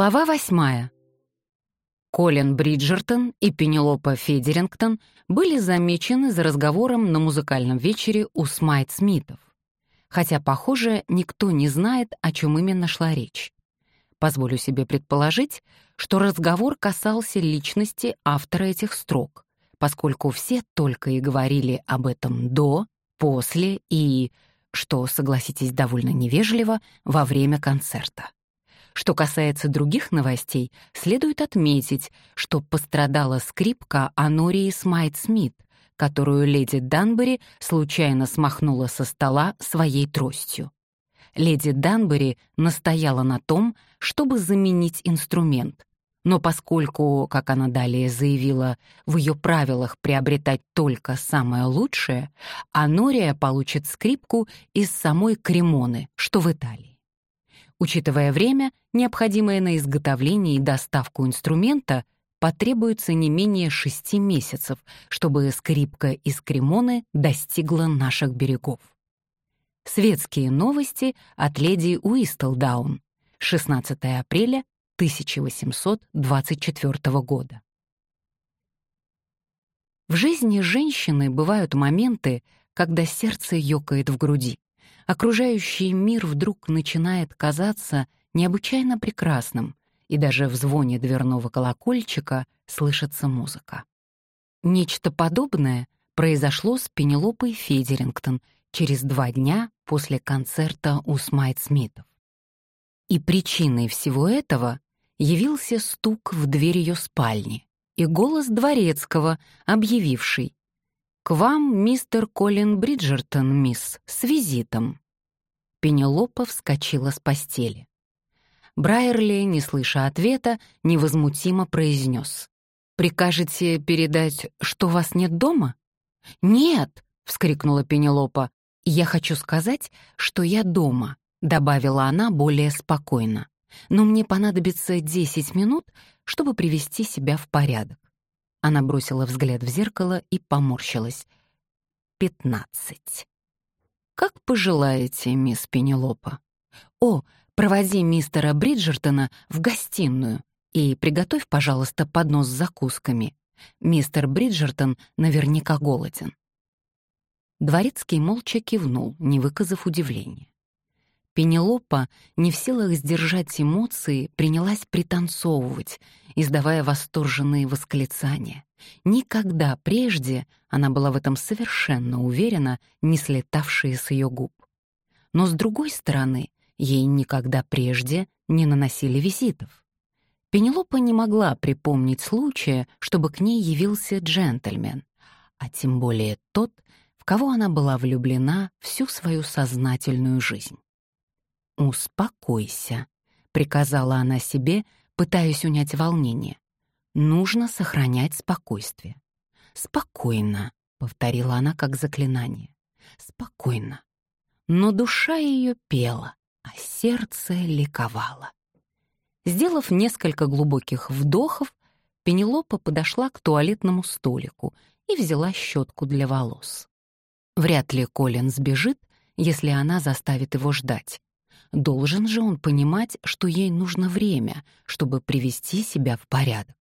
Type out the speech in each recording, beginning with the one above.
Глава восьмая. Колин Бриджертон и Пенелопа Федерингтон были замечены за разговором на музыкальном вечере у Смайт Смитов. Хотя, похоже, никто не знает, о чем именно шла речь. Позволю себе предположить, что разговор касался личности автора этих строк, поскольку все только и говорили об этом до, после и, что, согласитесь, довольно невежливо, во время концерта. Что касается других новостей, следует отметить, что пострадала скрипка Анории Смайт-Смит, которую леди Данбери случайно смахнула со стола своей тростью. Леди Данбери настояла на том, чтобы заменить инструмент, но поскольку, как она далее заявила, в ее правилах приобретать только самое лучшее, Анория получит скрипку из самой Кремоны, что в Италии. Учитывая время, необходимое на изготовление и доставку инструмента, потребуется не менее шести месяцев, чтобы скрипка из Кремоны достигла наших берегов. Светские новости от леди Уистлдаун. 16 апреля 1824 года. В жизни женщины бывают моменты, когда сердце ёкает в груди окружающий мир вдруг начинает казаться необычайно прекрасным, и даже в звоне дверного колокольчика слышится музыка. Нечто подобное произошло с Пенелопой Федерингтон через два дня после концерта у Смайт-Смитов. И причиной всего этого явился стук в дверь ее спальни и голос дворецкого, объявивший «К вам мистер Колин Бриджертон, мисс, с визитом». Пенелопа вскочила с постели. Брайерли, не слыша ответа, невозмутимо произнес. «Прикажете передать, что вас нет дома?» «Нет!» — вскрикнула Пенелопа. «Я хочу сказать, что я дома», — добавила она более спокойно. «Но мне понадобится десять минут, чтобы привести себя в порядок». Она бросила взгляд в зеркало и поморщилась. «Пятнадцать». «Как пожелаете, мисс Пенелопа. О, проводи мистера Бриджертона в гостиную и приготовь, пожалуйста, поднос с закусками. Мистер Бриджертон наверняка голоден». Дворецкий молча кивнул, не выказав удивления. Пенелопа, не в силах сдержать эмоции, принялась пританцовывать, издавая восторженные восклицания. Никогда прежде, она была в этом совершенно уверена, не слетавшие с ее губ. Но, с другой стороны, ей никогда прежде не наносили визитов. Пенелопа не могла припомнить случая, чтобы к ней явился джентльмен, а тем более тот, в кого она была влюблена всю свою сознательную жизнь. «Успокойся», — приказала она себе, пытаясь унять волнение. Нужно сохранять спокойствие. «Спокойно», — повторила она как заклинание. «Спокойно». Но душа ее пела, а сердце ликовало. Сделав несколько глубоких вдохов, Пенелопа подошла к туалетному столику и взяла щетку для волос. Вряд ли Колин сбежит, если она заставит его ждать. Должен же он понимать, что ей нужно время, чтобы привести себя в порядок.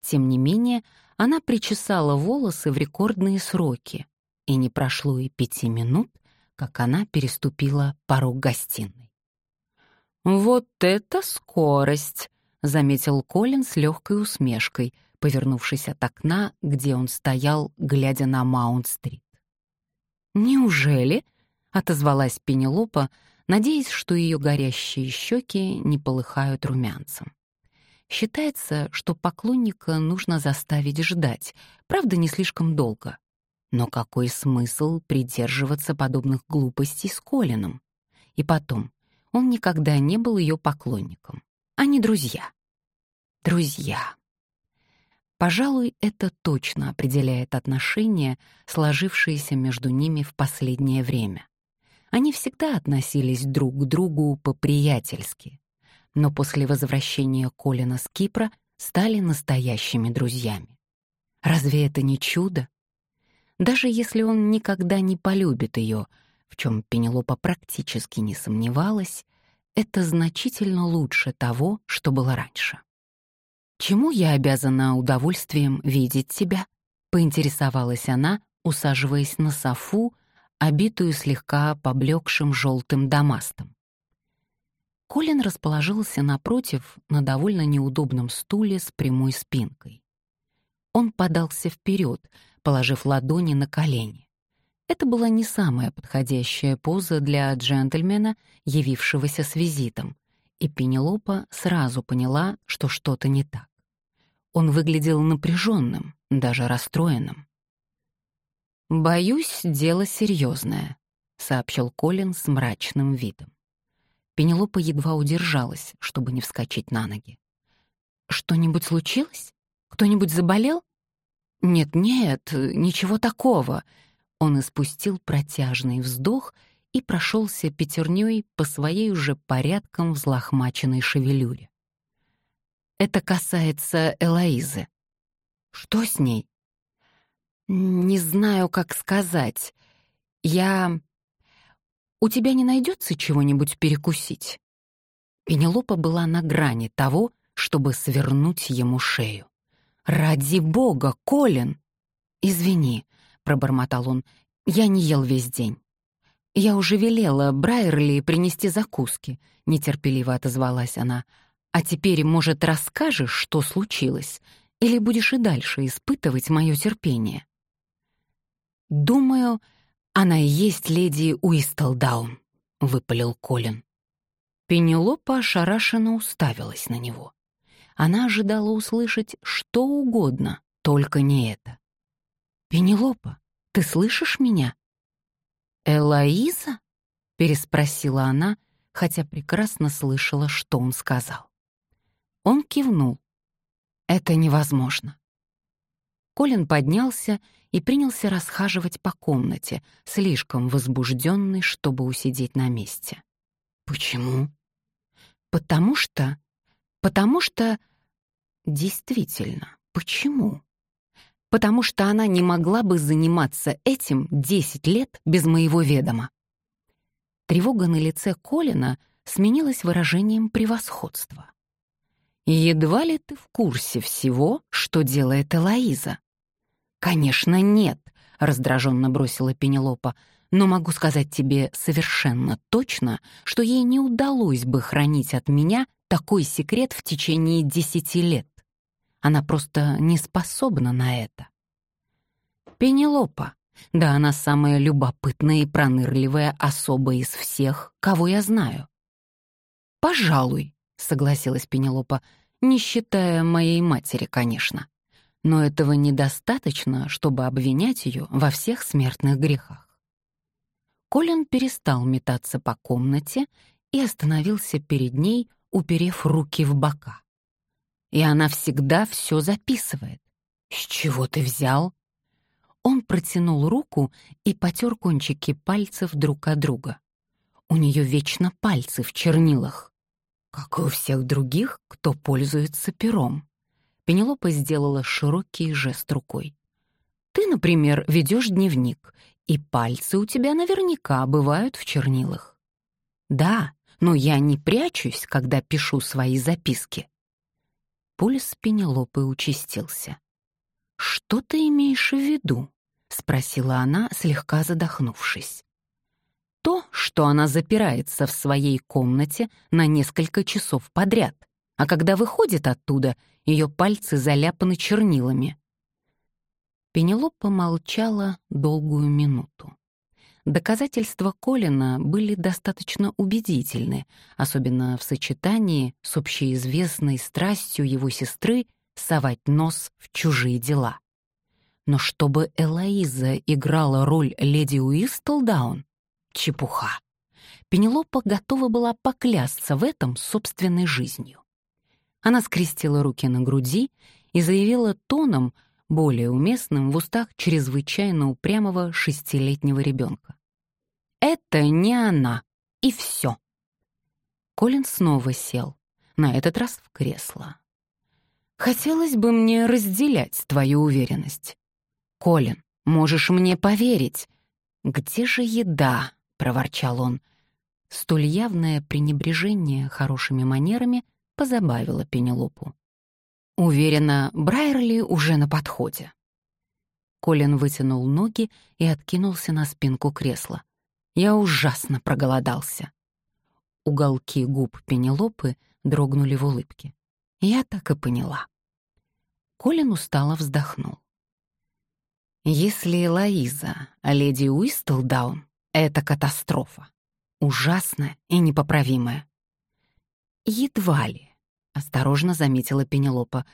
Тем не менее, она причесала волосы в рекордные сроки, и не прошло и пяти минут, как она переступила порог гостиной. «Вот это скорость!» — заметил Колин с легкой усмешкой, повернувшись от окна, где он стоял, глядя на Маунт-стрит. «Неужели?» — отозвалась Пенелопа, надеясь, что ее горящие щеки не полыхают румянцем. Считается, что поклонника нужно заставить ждать, правда, не слишком долго. Но какой смысл придерживаться подобных глупостей с Колином? И потом, он никогда не был ее поклонником. Они друзья. Друзья. Пожалуй, это точно определяет отношения, сложившиеся между ними в последнее время. Они всегда относились друг к другу по-приятельски, но после возвращения Колина с Кипра стали настоящими друзьями. Разве это не чудо? Даже если он никогда не полюбит ее, в чем Пенелопа практически не сомневалась, это значительно лучше того, что было раньше. «Чему я обязана удовольствием видеть тебя?» — поинтересовалась она, усаживаясь на софу, обитую слегка поблекшим желтым дамастом. Колин расположился напротив на довольно неудобном стуле с прямой спинкой. Он подался вперед, положив ладони на колени. Это была не самая подходящая поза для джентльмена, явившегося с визитом, и Пенелопа сразу поняла, что что-то не так. Он выглядел напряженным, даже расстроенным. «Боюсь, дело серьезное», — сообщил Колин с мрачным видом. Пенелопа едва удержалась, чтобы не вскочить на ноги. «Что-нибудь случилось? Кто-нибудь заболел?» «Нет-нет, ничего такого», он испустил протяжный вздох и прошелся пятерней по своей уже порядком взлохмаченной шевелюре. Это касается Элоизы. Что с ней? Не знаю, как сказать. Я... У тебя не найдется чего-нибудь перекусить? Пенелопа была на грани того, чтобы свернуть ему шею. «Ради бога, Колин!» «Извини, — пробормотал он. «Я не ел весь день». «Я уже велела Брайерли принести закуски», — нетерпеливо отозвалась она. «А теперь, может, расскажешь, что случилось? Или будешь и дальше испытывать мое терпение?» «Думаю, она и есть леди Уистелдаун», — выпалил Колин. Пенелопа ошарашенно уставилась на него. Она ожидала услышать что угодно, только не это. «Пенелопа, ты слышишь меня?» «Элоиза?» — переспросила она, хотя прекрасно слышала, что он сказал. Он кивнул. «Это невозможно». Колин поднялся и принялся расхаживать по комнате, слишком возбужденный, чтобы усидеть на месте. «Почему?» «Потому что... Потому что... Действительно, почему?» потому что она не могла бы заниматься этим 10 лет без моего ведома. Тревога на лице Колина сменилась выражением превосходства. «Едва ли ты в курсе всего, что делает Элоиза?» «Конечно, нет», — раздраженно бросила Пенелопа, «но могу сказать тебе совершенно точно, что ей не удалось бы хранить от меня такой секрет в течение десяти лет. Она просто не способна на это. Пенелопа. Да она самая любопытная и пронырливая особа из всех, кого я знаю. «Пожалуй», — согласилась Пенелопа, не считая моей матери, конечно. Но этого недостаточно, чтобы обвинять ее во всех смертных грехах. Колин перестал метаться по комнате и остановился перед ней, уперев руки в бока. И она всегда все записывает. С чего ты взял? Он протянул руку и потер кончики пальцев друг от друга. У нее вечно пальцы в чернилах. Как и у всех других, кто пользуется пером. Пенелопа сделала широкий жест рукой. «Ты, например, ведешь дневник, и пальцы у тебя наверняка бывают в чернилах». «Да, но я не прячусь, когда пишу свои записки. Пульс Пенелопы участился. «Что ты имеешь в виду?» — спросила она, слегка задохнувшись. «То, что она запирается в своей комнате на несколько часов подряд, а когда выходит оттуда, ее пальцы заляпаны чернилами». Пенелопа молчала долгую минуту. Доказательства Колина были достаточно убедительны, особенно в сочетании с общеизвестной страстью его сестры совать нос в чужие дела. Но чтобы Элоиза играла роль леди Уистлдаун — чепуха. Пенелопа готова была поклясться в этом собственной жизнью. Она скрестила руки на груди и заявила тоном — более уместным в устах чрезвычайно упрямого шестилетнего ребенка. «Это не она, и все». Колин снова сел, на этот раз в кресло. «Хотелось бы мне разделять твою уверенность. Колин, можешь мне поверить. Где же еда?» — проворчал он. Столь явное пренебрежение хорошими манерами позабавило Пенелопу. Уверена, Брайерли уже на подходе. Колин вытянул ноги и откинулся на спинку кресла. Я ужасно проголодался. Уголки губ Пенелопы дрогнули в улыбке. Я так и поняла. Колин устало вздохнул. Если Лоиза, леди Уистлдаун, это катастрофа. Ужасная и непоправимая. Едва ли, осторожно заметила Пенелопа.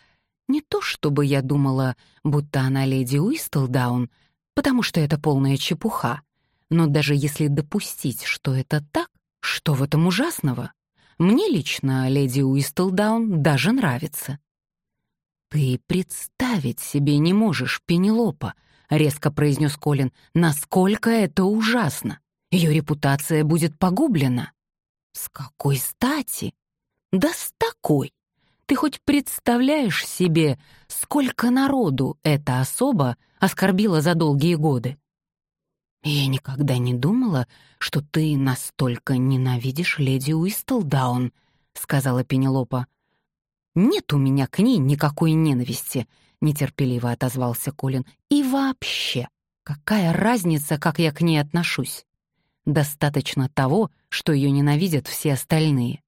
Не то чтобы я думала, будто она леди Уистлдаун, потому что это полная чепуха. Но даже если допустить, что это так, что в этом ужасного? Мне лично леди Уистлдаун даже нравится. «Ты представить себе не можешь, Пенелопа», — резко произнес Колин, «насколько это ужасно! Ее репутация будет погублена». «С какой стати?» «Да с такой! Ты хоть представляешь себе, сколько народу эта особа оскорбила за долгие годы?» «Я никогда не думала, что ты настолько ненавидишь леди Уистлдаун», — сказала Пенелопа. «Нет у меня к ней никакой ненависти», — нетерпеливо отозвался Колин. «И вообще, какая разница, как я к ней отношусь? Достаточно того, что ее ненавидят все остальные».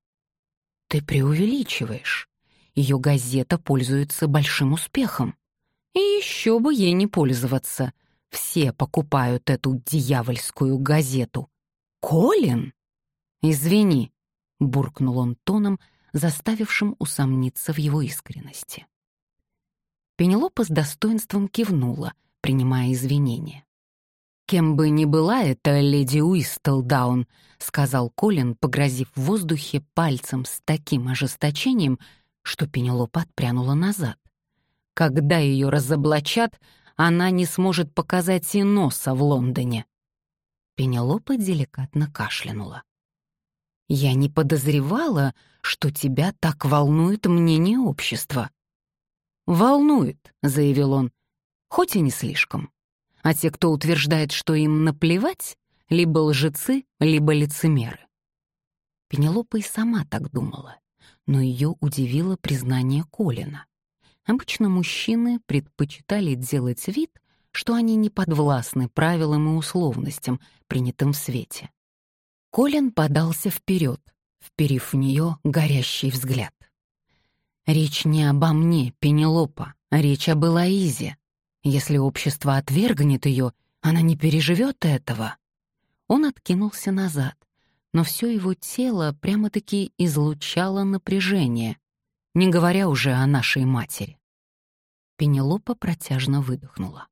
«Ты преувеличиваешь. Ее газета пользуется большим успехом. И еще бы ей не пользоваться. Все покупают эту дьявольскую газету. Колин? Извини, буркнул он тоном, заставившим усомниться в его искренности. Пенелопа с достоинством кивнула, принимая извинения. «Кем бы ни была эта леди Уистлдаун», — сказал Колин, погрозив в воздухе пальцем с таким ожесточением, что Пенелопа отпрянула назад. «Когда ее разоблачат, она не сможет показать и носа в Лондоне». Пенелопа деликатно кашлянула. «Я не подозревала, что тебя так волнует мнение общества». «Волнует», — заявил он, — «хоть и не слишком. А те, кто утверждает, что им наплевать, либо лжецы, либо лицемеры». Пенелопа и сама так думала, но ее удивило признание Колина. Обычно мужчины предпочитали делать вид, что они не подвластны правилам и условностям, принятым в свете. Колин подался вперед, вперив в нее горящий взгляд. «Речь не обо мне, Пенелопа, речь об Элоизе. Если общество отвергнет ее, она не переживет этого». Он откинулся назад, но все его тело прямо-таки излучало напряжение, не говоря уже о нашей матери. Пенелопа протяжно выдохнула.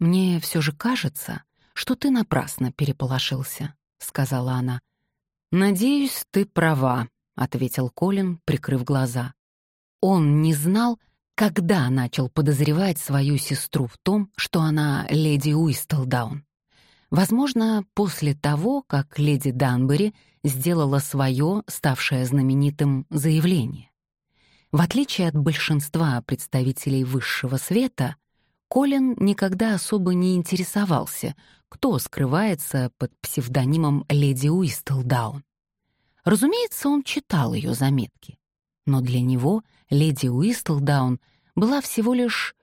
«Мне все же кажется, что ты напрасно переполошился», — сказала она. «Надеюсь, ты права», — ответил Колин, прикрыв глаза. Он не знал, когда начал подозревать свою сестру в том, что она леди Уистлдаун. Возможно, после того, как леди Данбери сделала свое, ставшее знаменитым, заявление. В отличие от большинства представителей высшего света, Колин никогда особо не интересовался, кто скрывается под псевдонимом леди Уистлдаун. Разумеется, он читал ее заметки, но для него леди Уистлдаун была всего лишь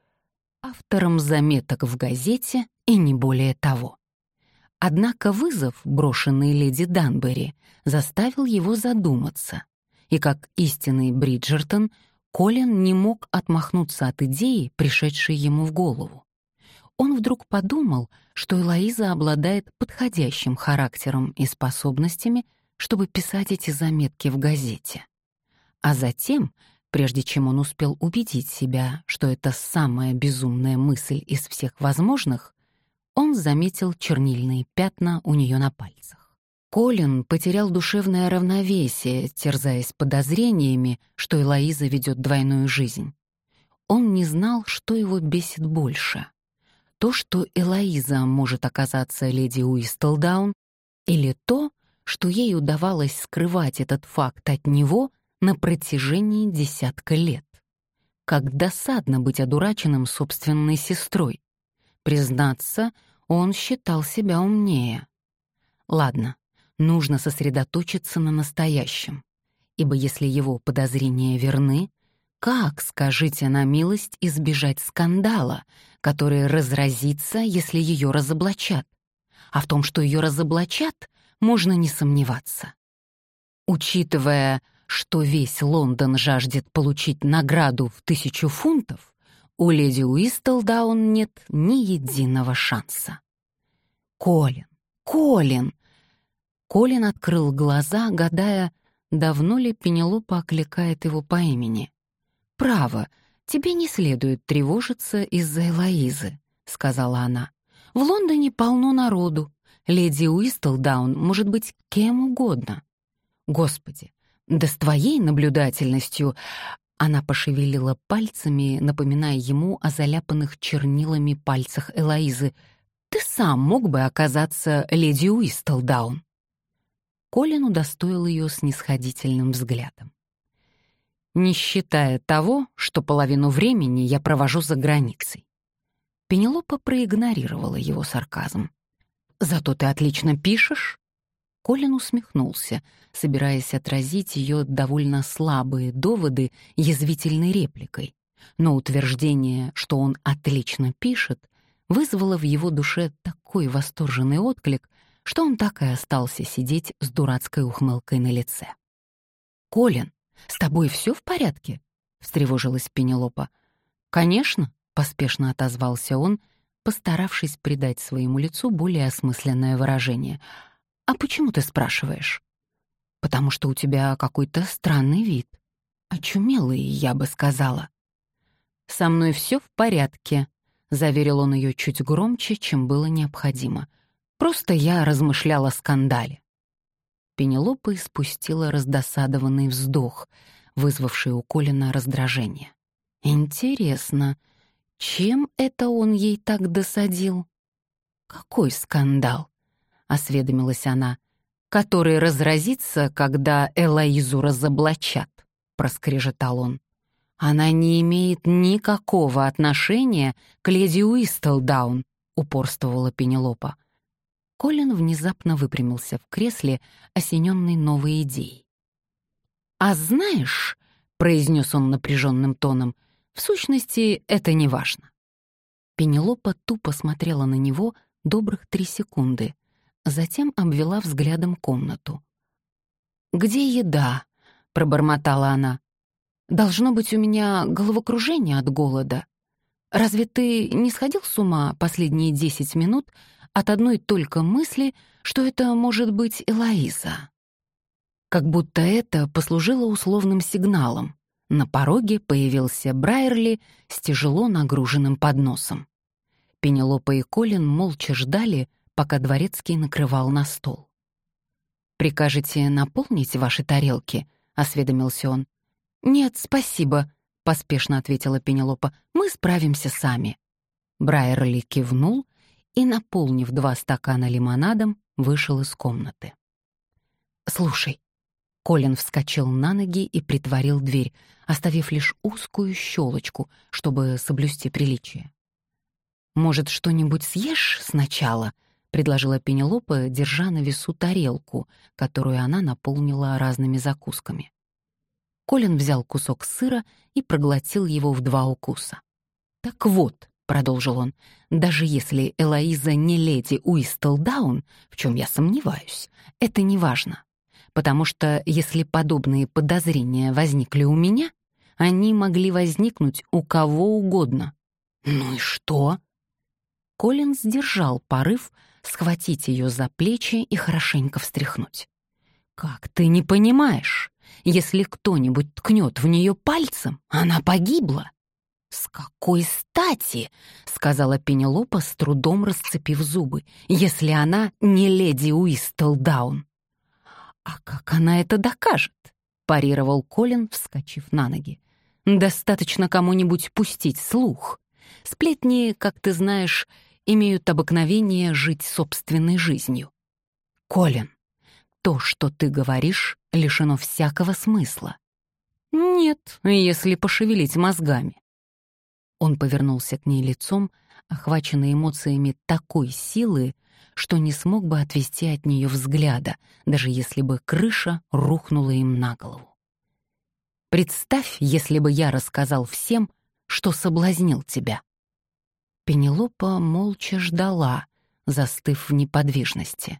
автором заметок в газете и не более того. Однако вызов, брошенный леди Данбери, заставил его задуматься — и как истинный Бриджертон, Колин не мог отмахнуться от идеи, пришедшей ему в голову. Он вдруг подумал, что Элоиза обладает подходящим характером и способностями, чтобы писать эти заметки в газете. А затем, прежде чем он успел убедить себя, что это самая безумная мысль из всех возможных, он заметил чернильные пятна у нее на пальцах. Колин потерял душевное равновесие, терзаясь подозрениями, что Элоиза ведет двойную жизнь. Он не знал, что его бесит больше. То, что Элоиза может оказаться леди Уистлдаун, или то, что ей удавалось скрывать этот факт от него на протяжении десятка лет. Как досадно быть одураченным собственной сестрой. Признаться, он считал себя умнее. Ладно, нужно сосредоточиться на настоящем. Ибо если его подозрения верны, как, скажите на милость, избежать скандала, который разразится, если ее разоблачат? А в том, что ее разоблачат, можно не сомневаться. Учитывая, что весь Лондон жаждет получить награду в тысячу фунтов, у леди Уистлдаун нет ни единого шанса. Колин, Колин! Колин открыл глаза, гадая, давно ли Пенелопа окликает его по имени. «Право, тебе не следует тревожиться из-за Элоизы», — сказала она. «В Лондоне полно народу. Леди Уистлдаун может быть кем угодно». «Господи, да с твоей наблюдательностью...» Она пошевелила пальцами, напоминая ему о заляпанных чернилами пальцах Элоизы. «Ты сам мог бы оказаться леди Уистлдаун». Колин удостоил ее снисходительным взглядом. «Не считая того, что половину времени я провожу за границей». Пенелопа проигнорировала его сарказм. «Зато ты отлично пишешь». Колин усмехнулся, собираясь отразить ее довольно слабые доводы язвительной репликой. Но утверждение, что он отлично пишет, вызвало в его душе такой восторженный отклик, что он так и остался сидеть с дурацкой ухмылкой на лице. «Колин, с тобой все в порядке?» — встревожилась Пенелопа. «Конечно», — поспешно отозвался он, постаравшись придать своему лицу более осмысленное выражение. «А почему ты спрашиваешь?» «Потому что у тебя какой-то странный вид. Очумелый, я бы сказала». «Со мной все в порядке», — заверил он ее чуть громче, чем было необходимо — Просто я размышляла о скандале. Пенелопа испустила раздосадованный вздох, вызвавший у Колина раздражение. Интересно, чем это он ей так досадил? Какой скандал? Осведомилась она. Который разразится, когда Элоизу разоблачат, проскрежетал он. Она не имеет никакого отношения к леди Уистлдаун, упорствовала Пенелопа. Колин внезапно выпрямился в кресле, осененный новой идеей. «А знаешь», — произнес он напряженным тоном, — «в сущности, это не важно». Пенелопа тупо смотрела на него добрых три секунды, затем обвела взглядом комнату. «Где еда?» — пробормотала она. «Должно быть у меня головокружение от голода. Разве ты не сходил с ума последние десять минут, от одной только мысли, что это может быть Элоиза. Как будто это послужило условным сигналом. На пороге появился Брайерли с тяжело нагруженным подносом. Пенелопа и Колин молча ждали, пока дворецкий накрывал на стол. «Прикажете наполнить ваши тарелки?» — осведомился он. «Нет, спасибо», — поспешно ответила Пенелопа. «Мы справимся сами». Брайерли кивнул и, наполнив два стакана лимонадом, вышел из комнаты. «Слушай». Колин вскочил на ноги и притворил дверь, оставив лишь узкую щелочку, чтобы соблюсти приличие. «Может, что-нибудь съешь сначала?» — предложила Пенелопа, держа на весу тарелку, которую она наполнила разными закусками. Колин взял кусок сыра и проглотил его в два укуса. «Так вот», — продолжил он, — «даже если Элоиза не леди Уистлдаун, в чем я сомневаюсь, это не важно, потому что если подобные подозрения возникли у меня, они могли возникнуть у кого угодно». «Ну и что?» Колин сдержал порыв схватить ее за плечи и хорошенько встряхнуть. «Как ты не понимаешь? Если кто-нибудь ткнет в нее пальцем, она погибла. «С какой стати?» — сказала Пенелопа, с трудом расцепив зубы, «если она не леди Уистлдаун». «А как она это докажет?» — парировал Колин, вскочив на ноги. «Достаточно кому-нибудь пустить слух. Сплетни, как ты знаешь, имеют обыкновение жить собственной жизнью. Колин, то, что ты говоришь, лишено всякого смысла. Нет, если пошевелить мозгами. Он повернулся к ней лицом, охваченный эмоциями такой силы, что не смог бы отвести от нее взгляда, даже если бы крыша рухнула им на голову. Представь, если бы я рассказал всем, что соблазнил тебя. Пенелопа молча ждала, застыв в неподвижности.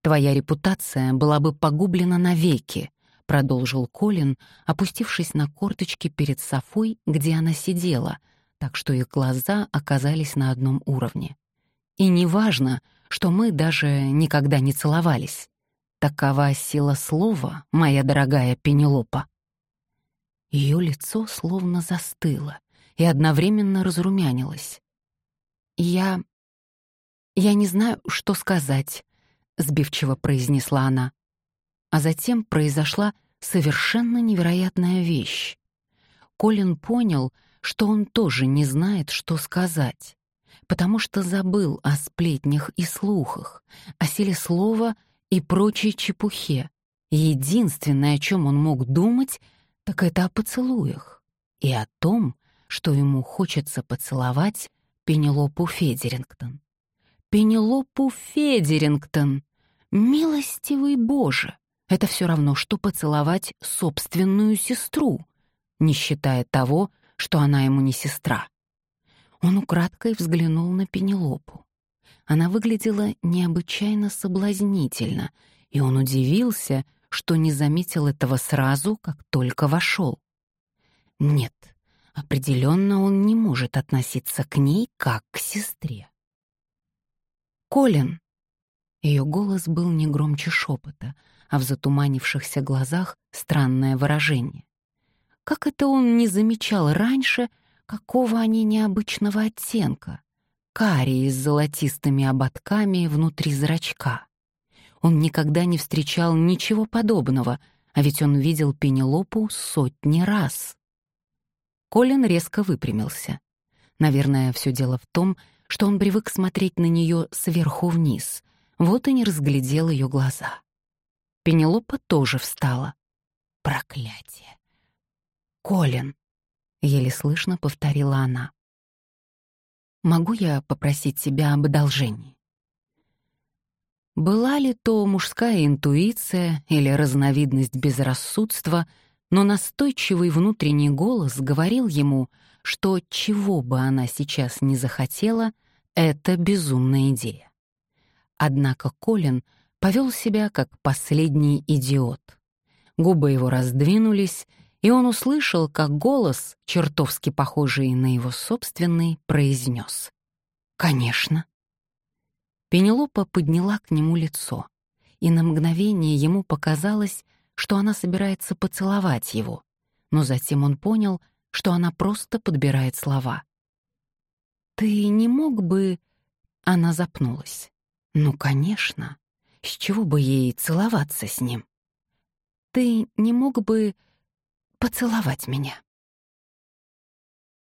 «Твоя репутация была бы погублена навеки», — продолжил Колин, опустившись на корточки перед Софой, где она сидела, так что их глаза оказались на одном уровне. «И неважно, что мы даже никогда не целовались. Такова сила слова, моя дорогая Пенелопа». Ее лицо словно застыло и одновременно разрумянилось. «Я... я не знаю, что сказать», — сбивчиво произнесла она. А затем произошла совершенно невероятная вещь. Колин понял, что он тоже не знает, что сказать, потому что забыл о сплетнях и слухах, о силе слова и прочей чепухе. Единственное, о чем он мог думать, так это о поцелуях и о том, что ему хочется поцеловать Пенелопу Федерингтон. Пенелопу Федерингтон! Милостивый Боже! Это все равно, что поцеловать собственную сестру, не считая того, что она ему не сестра. Он украдкой взглянул на Пенелопу. Она выглядела необычайно соблазнительно, и он удивился, что не заметил этого сразу, как только вошел. Нет, определенно он не может относиться к ней как к сестре. «Колин!» Ее голос был не громче шепота, а в затуманившихся глазах странное выражение. Как это он не замечал раньше, какого они необычного оттенка? Карие с золотистыми ободками внутри зрачка. Он никогда не встречал ничего подобного, а ведь он видел Пенелопу сотни раз. Колин резко выпрямился. Наверное, все дело в том, что он привык смотреть на нее сверху вниз, вот и не разглядел ее глаза. Пенелопа тоже встала. Проклятие! «Колин!» — еле слышно повторила она. «Могу я попросить тебя об одолжении?» Была ли то мужская интуиция или разновидность безрассудства, но настойчивый внутренний голос говорил ему, что чего бы она сейчас не захотела, это безумная идея. Однако Колин повел себя как последний идиот. Губы его раздвинулись, и он услышал, как голос, чертовски похожий на его собственный, произнес. «Конечно». Пенелопа подняла к нему лицо, и на мгновение ему показалось, что она собирается поцеловать его, но затем он понял, что она просто подбирает слова. «Ты не мог бы...» Она запнулась. «Ну, конечно. С чего бы ей целоваться с ним?» «Ты не мог бы поцеловать меня?»